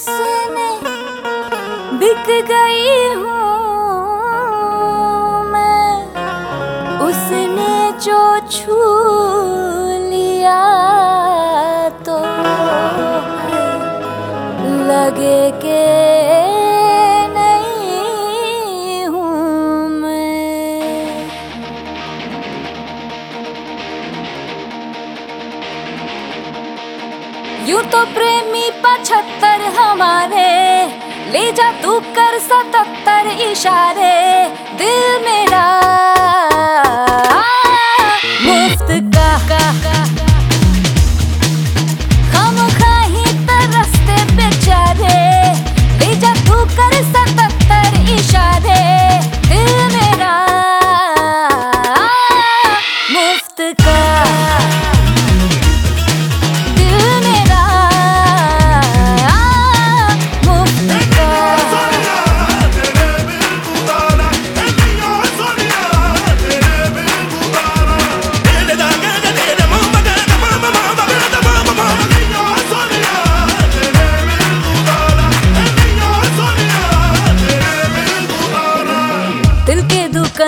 उसमें बिक गई हूँ मैं। उसने जो छू लिया तो लगे के यू तो प्रेमी पचहत्तर हमारे। ले जा तू कर सतर इशारे।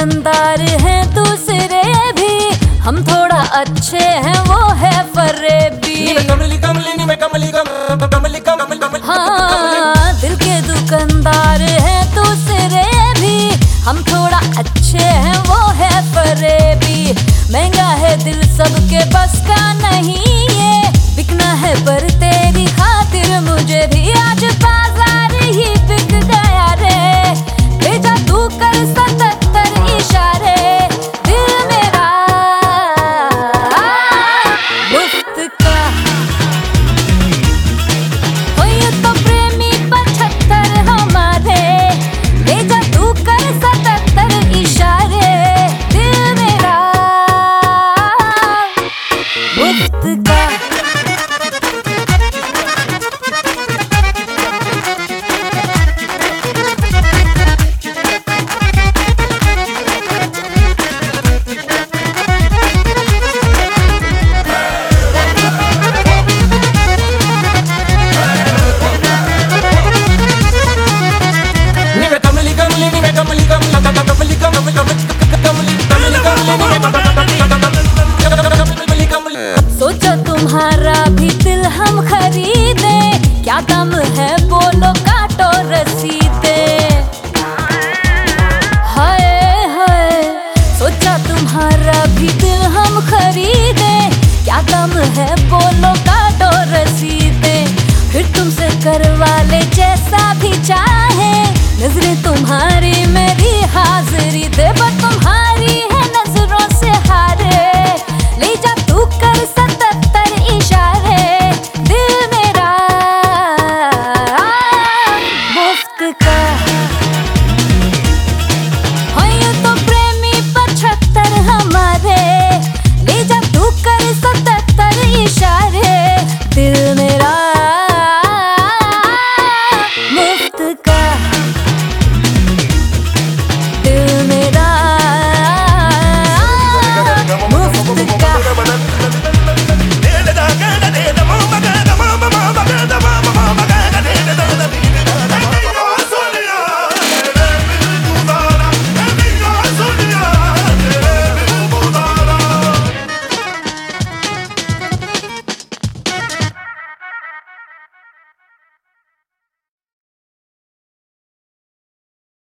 दुकानदार हैं दूसरे भी। हम थोड़ा अच्छे हैं, वो है फरेबी। कमली कमली कमली, कम।